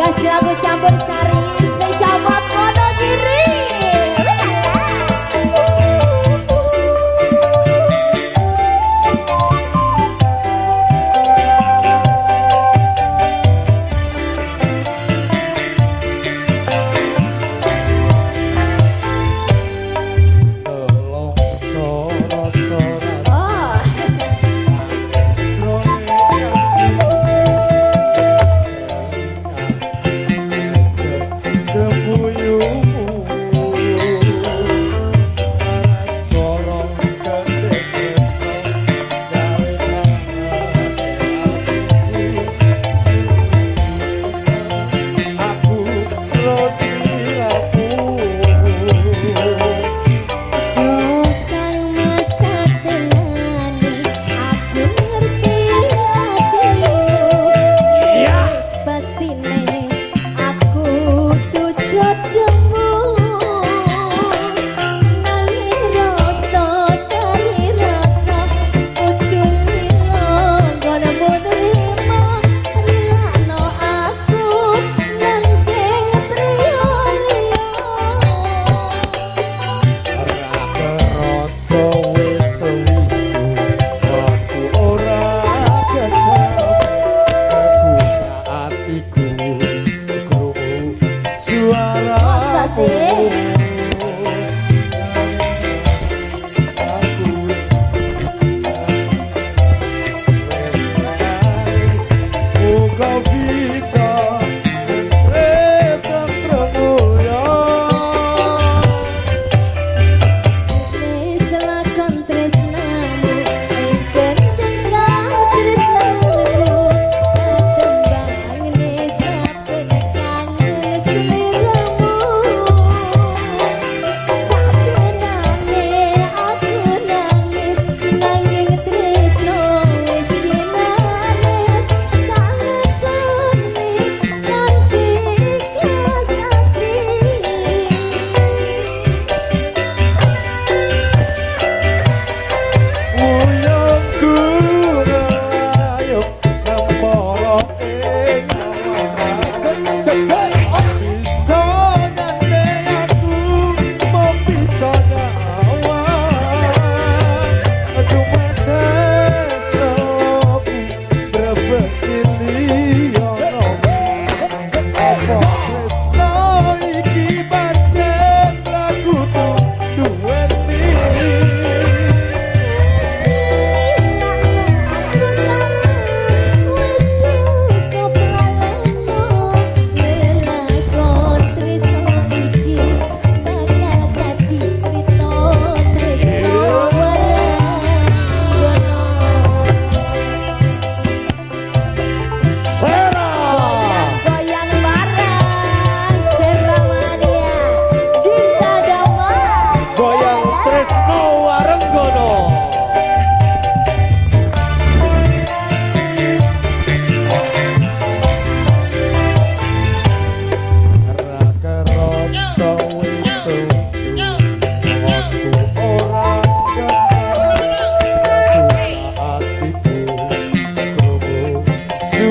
Kasih lagu campur sari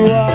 you are.